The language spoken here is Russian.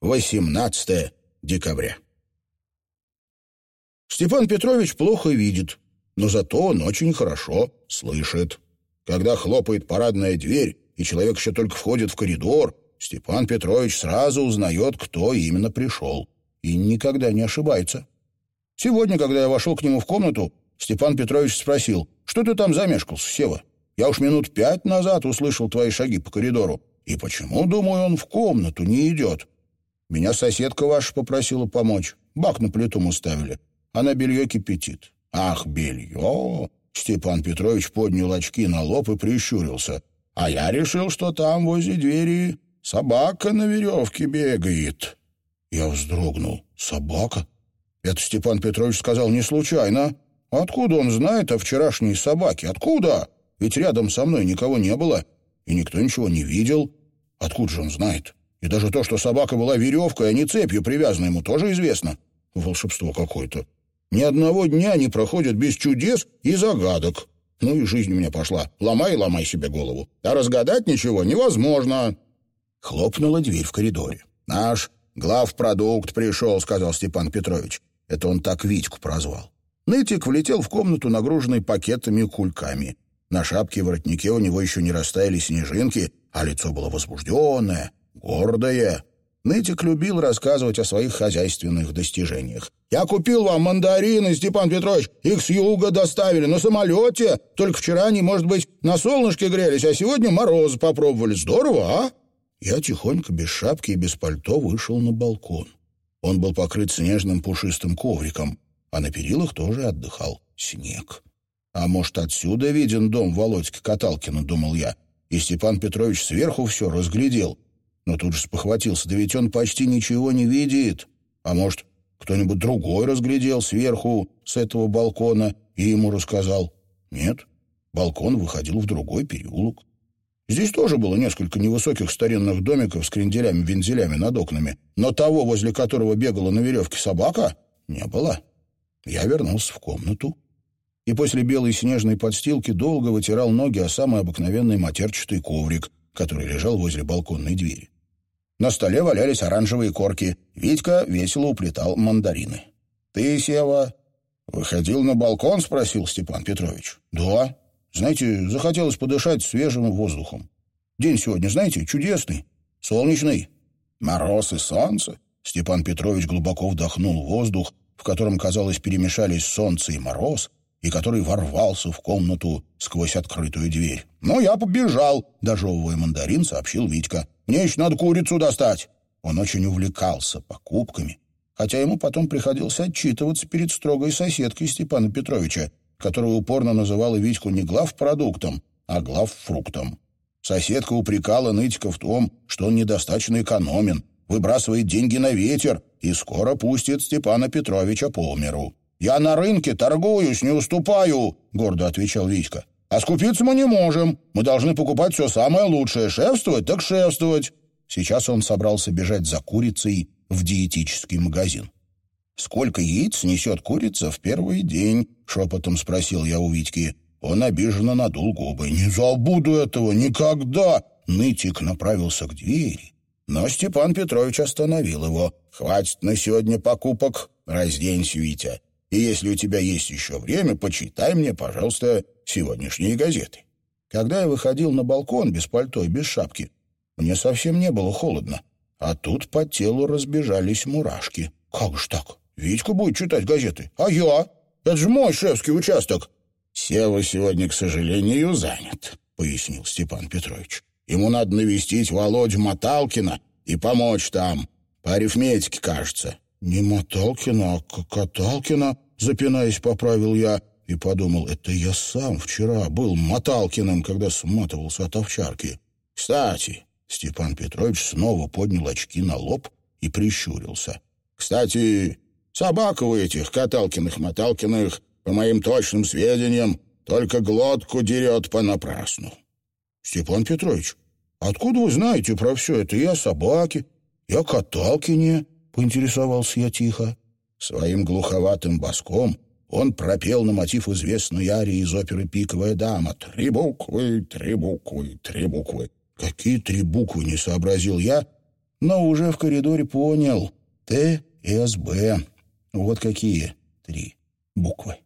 18 декабря. Степан Петрович плохо видит, но зато он очень хорошо слышит. Когда хлопает парадная дверь, и человек еще только входит в коридор, Степан Петрович сразу узнает, кто именно пришел, и никогда не ошибается. Сегодня, когда я вошел к нему в комнату, Степан Петрович спросил, «Что ты там замешкался, Сева? Я уж минут пять назад услышал твои шаги по коридору. И почему, думаю, он в комнату не идет? Меня соседка ваша попросила помочь. Бак на плиту мы ставили. Она белье кипятит. Ах, белье! Степан Петрович поднял очки на лоб и прищурился. А я решил, что там, возле двери, собака на веревке бегает. Я вздрогнул. Собака? Это Степан Петрович сказал не случайно. Откуда он знает о вчерашней собаке? Откуда? Ведь рядом со мной никого не было, и никто ничего не видел. Откуда же он знает? И даже то, что собака была веревкой, а не цепью привязана, ему тоже известно. Волшебство какое-то. Ни одного дня не проходит без чудес и загадок. Ну и жизнь у меня пошла. Ломай ломай себе голову. А разгадать ничего невозможно. Хлопнула дверь в коридоре. «Наш главпродукт пришел», — сказал Степан Петрович. Это он так Витьку прозвал. Нытик влетел в комнату, нагруженный пакетами и кульками. На шапке и воротнике у него еще не растаяли снежинки, а лицо было возбужденное, гордое. Нытик любил рассказывать о своих хозяйственных достижениях. «Я купил вам мандарины, Степан Петрович. Их с юга доставили на самолете. Только вчера они, может быть, на солнышке грелись, а сегодня мороз попробовали. Здорово, а?» Я тихонько, без шапки и без пальто, вышел на балкон. Он был покрыт снежным пушистым ковриком, а на перилах тоже отдыхал снег. «А может, отсюда виден дом Володьки Каталкина?» — думал я. И Степан Петрович сверху все разглядел. Но тут же спохватился, да ведь он почти ничего не видит. А может, кто-нибудь другой разглядел сверху, с этого балкона, и ему рассказал? Нет, балкон выходил в другой переулок. Здесь тоже было несколько невысоких старинных домиков с кренделями-вензелями над окнами, но того, возле которого бегала на веревке собака, не было. Я вернулся в комнату и после белой снежной подстилки долго вытирал ноги о самый обыкновенный матерчатый коврик, который лежал возле балконной двери. На столе валялись оранжевые корки. Витька весело уплетал мандарины. «Ты, Сева, выходил на балкон?» — спросил Степан Петрович. «Да. Знаете, захотелось подышать свежим воздухом. День сегодня, знаете, чудесный, солнечный. Мороз и солнце». Степан Петрович глубоко вдохнул воздух, в котором, казалось, перемешались солнце и мороз, и который ворвался в комнату сквозь открытую дверь. «Ну, я побежал», — дожевывая мандарин, сообщил Витька. «Мне еще надо курицу достать». Он очень увлекался покупками, хотя ему потом приходилось отчитываться перед строгой соседкой Степана Петровича, которая упорно называла Витьку не главпродуктом, а главфруктом. Соседка упрекала Нытика в том, что он недостаточно экономен, выбрасывает деньги на ветер и скоро пустит Степана Петровича по миру. «Я на рынке торгуюсь, не уступаю», — гордо отвечал Витька. «А скупиться мы не можем. Мы должны покупать все самое лучшее. Шефствовать так шефствовать». Сейчас он собрался бежать за курицей в диетический магазин. «Сколько яиц несет курица в первый день?» — шепотом спросил я у Витьки. Он обиженно надул губы. «Не забуду этого никогда!» Нытик направился к двери. Но Степан Петрович остановил его. «Хватит на сегодня покупок. Разденься, Витя. И если у тебя есть еще время, почитай мне, пожалуйста, сегодняшние газеты. Когда я выходил на балкон без пальто и без шапки, мне совсем не было холодно. А тут по телу разбежались мурашки. Как же так? Витька будет читать газеты. А я? Это же мой шефский участок. Сева сегодня, к сожалению, занят, пояснил Степан Петрович. Ему надо навестить Володю Моталкина и помочь там. По арифметике, кажется. «Не Моталкина, а Каталкина», — запинаясь, поправил я и подумал, это я сам вчера был Моталкиным, когда сматывался от овчарки. «Кстати», — Степан Петрович снова поднял очки на лоб и прищурился. «Кстати, собака у этих Каталкиных-Моталкиных, по моим точным сведениям, только глотку дерет понапрасну». «Степан Петрович, откуда вы знаете про все это и о собаке, и о Каталкине?» поинтересовался я тихо. Своим глуховатым баском он пропел на мотив известной арии из оперы «Пиковая дама». «Три буквы, три буквы, три буквы». Какие три буквы, не сообразил я, но уже в коридоре понял. Т, С, Б. Вот какие три буквы.